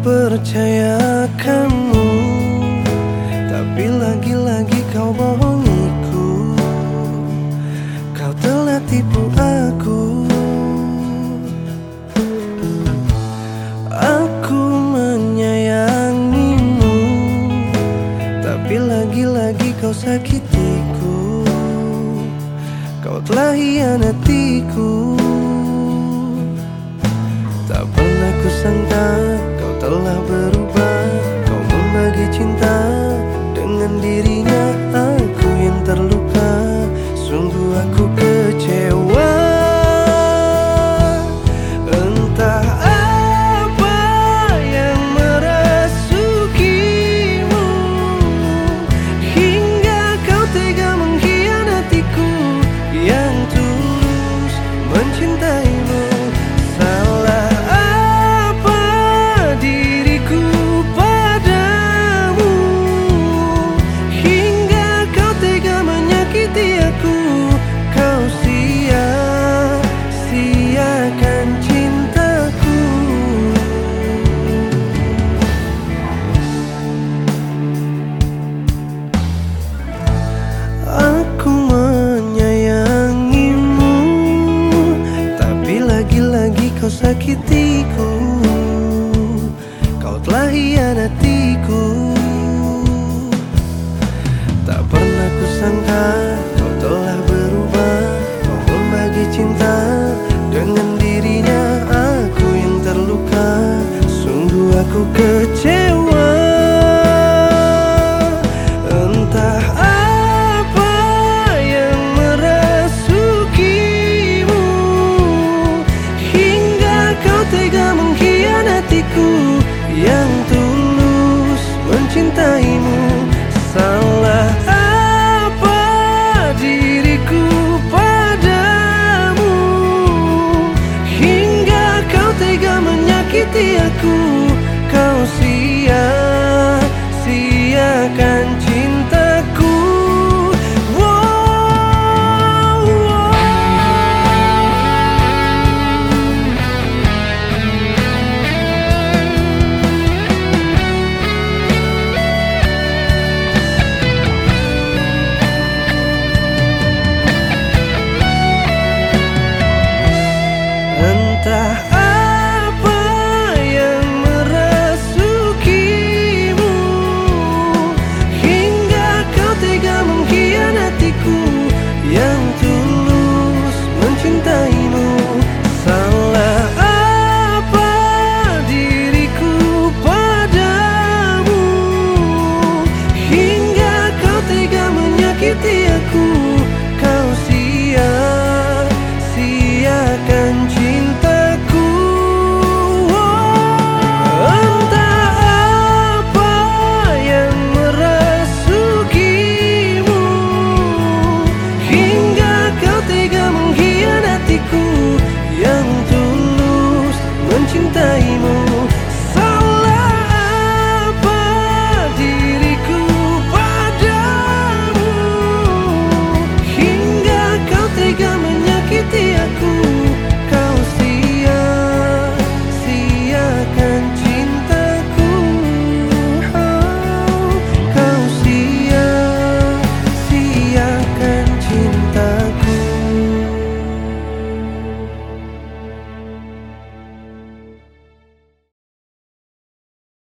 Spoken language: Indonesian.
percaya kamu Tapi lagi-lagi kau bohongiku. Kau telah tipu aku. Aku menyayangimu. Tapi lagi-lagi kau sakitiku. Kau telah hianatiku. Tak pernah kusangka kau telah berubah sakitiku Kau telah hianatiku. Tak pernah kusangka kau telah berubah. Kau membagi cinta dengan dirinya. Aku yang terluka. Sungguh aku kecewa